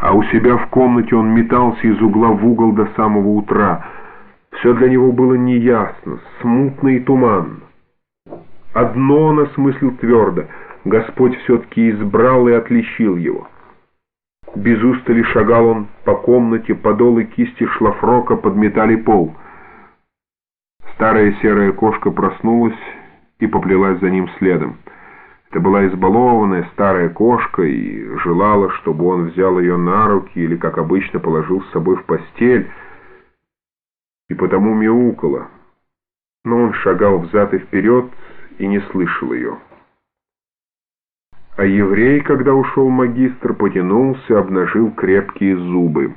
а у себя в комнате он метался из угла в угол до самого утра. Все для него было неясно, смутно и туманно. Одно он осмыслил твердо — Господь все-таки избрал и отличил его. Без устали шагал он по комнате, подолы кисти шлафрока подметали пол. Старая серая кошка проснулась и поплелась за ним следом. Это была избалованная старая кошка и желала, чтобы он взял ее на руки или, как обычно, положил с собой в постель, и потому мяукала. Но он шагал взад и вперед и не слышал ее. А еврей, когда ушел магистр, потянулся, обнажил крепкие зубы.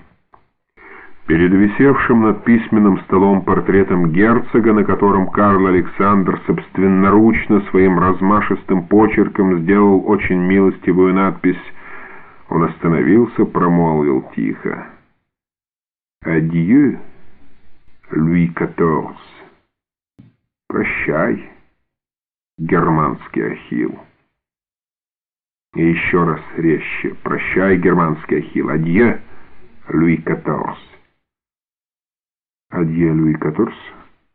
Перед висевшим над письменным столом портретом герцога, на котором Карл Александр собственноручно своим размашистым почерком сделал очень милостивую надпись, он остановился, промолвил тихо. «Адью, Луи XIV! Прощай, германский Ахилл!» И еще раз резче. Прощай, германский Ахилл. Адье, Луи XIV. Адье, Луи XIV.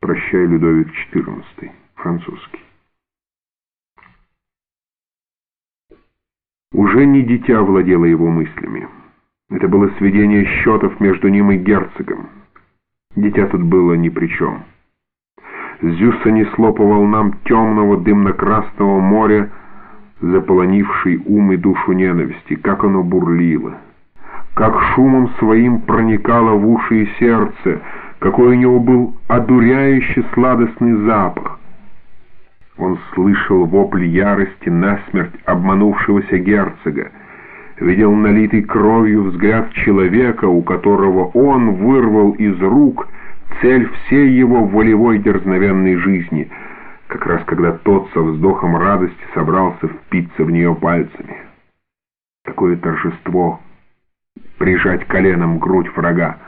Прощай, Людовик XIV. Французский. Уже не дитя владело его мыслями. Это было сведение счетов между ним и герцогом. Дитя тут было ни при чем. Зюса несло по волнам темного дымно-красного моря, заполонивший ум и душу ненависти, как оно бурлило, как шумом своим проникало в уши и сердце, какой у него был одуряющий сладостный запах. Он слышал вопль ярости насмерть обманувшегося герцога, видел налитый кровью взгляд человека, у которого он вырвал из рук цель всей его волевой дерзновенной жизни — как раз когда тот со вздохом радости собрался впиться в нее пальцами. Какое торжество прижать коленом грудь врага,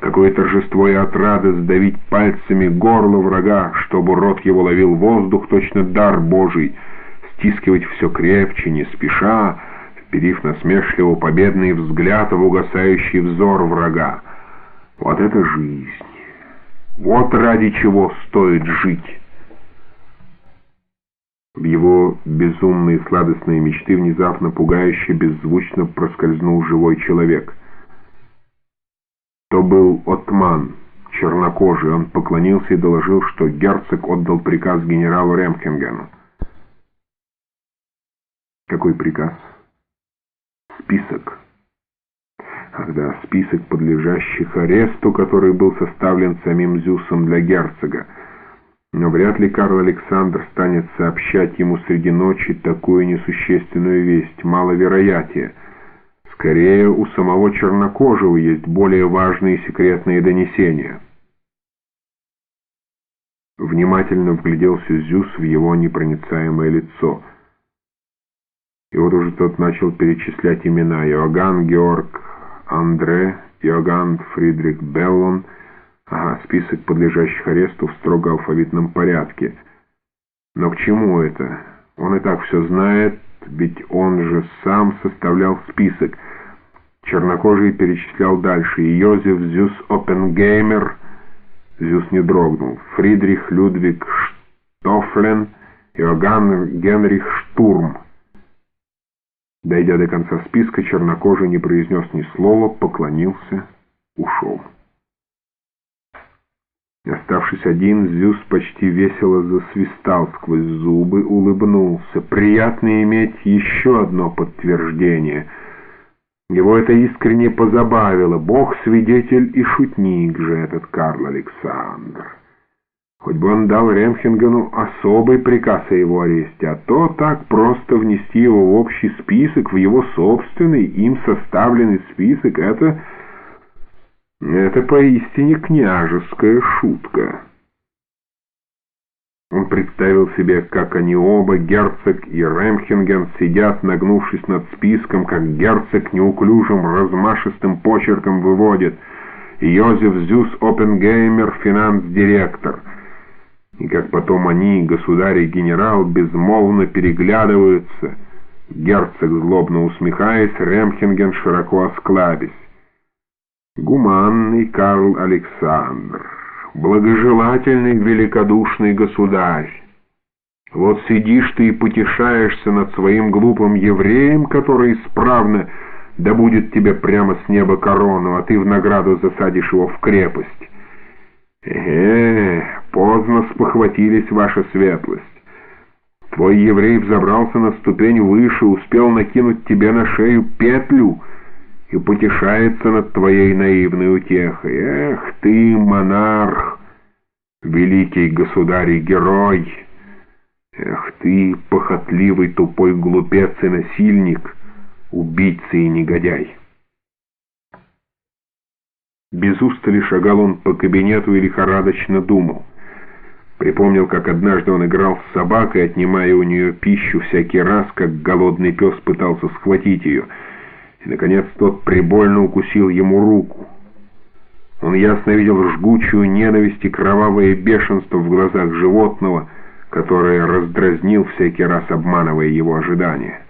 какое торжество и отрада сдавить пальцами горло врага, чтобы рот его ловил воздух, точно дар Божий, стискивать все крепче, не спеша, вперив насмешливо победный взгляд в угасающий взор врага. Вот это жизнь! Вот ради чего стоит жить! В его безумные сладостные мечты внезапно пугающе беззвучно проскользнул живой человек. То был Отман, чернокожий. Он поклонился и доложил, что герцог отдал приказ генералу Ремхенгену. Какой приказ? Список. Ах да, список подлежащих аресту, который был составлен самим Зюсом для герцога. Но вряд ли Карл Александр станет сообщать ему среди ночи такую несущественную весть, маловероятие. Скорее, у самого чернокожего есть более важные секретные донесения. Внимательно вгляделся Зюс в его непроницаемое лицо. И вот уже тот начал перечислять имена. Иоганн Георг Андре, Иоганн Фридрих Беллон — Ага, список подлежащих аресту в строго алфавитном порядке. Но к чему это? Он и так все знает, ведь он же сам составлял список. Чернокожий перечислял дальше. Йозеф Зюс Оппенгеймер. Зюс не дрогнул. Фридрих Людвиг Штофлен. Иоганн Генрих Штурм. Дойдя до конца списка, чернокожий не произнес ни слова, поклонился, ушел. Оставшись один, Зюс почти весело засвистал сквозь зубы, улыбнулся. Приятно иметь еще одно подтверждение. Его это искренне позабавило. Бог свидетель и шутник же этот Карл Александр. Хоть бы он дал Ремхенгену особый приказ о его аресте, а то так просто внести его в общий список, в его собственный, им составленный список, это... Это поистине княжеская шутка. Он представил себе, как они оба, герцог и Ремхенген, сидят, нагнувшись над списком, как герцог неуклюжим, размашистым почерком выводит «Йозеф Зюс Оппенгеймер, финанс-директор». И как потом они, государь и генерал, безмолвно переглядываются, Герцог, злобно усмехаясь, Ремхенген широко осклабясь. Гуманный Карл Александр, благожелательный великодушный государь. Вот сидишь ты и потешаешься над своим глупым евреем, который исправно добудет тебе прямо с неба корону, а ты в награду засадишь его в крепость. Э, поздно спохватились ваша светлость. Твой еврей взобрался на ступень выше, успел накинуть тебе на шею петлю и потешается над твоей наивной утехой. Эх ты, монарх, великий государь и герой! Эх ты, похотливый тупой глупец и насильник, убийца и негодяй! Без устали шагал он по кабинету и лихорадочно думал. Припомнил, как однажды он играл с собакой, отнимая у нее пищу всякий раз, как голодный пес пытался схватить ее. Наконец, тот прибольно укусил ему руку. Он ясно видел жгучую ненависть и кровавое бешенство в глазах животного, которое раздразнил всякий раз, обманывая его ожидания.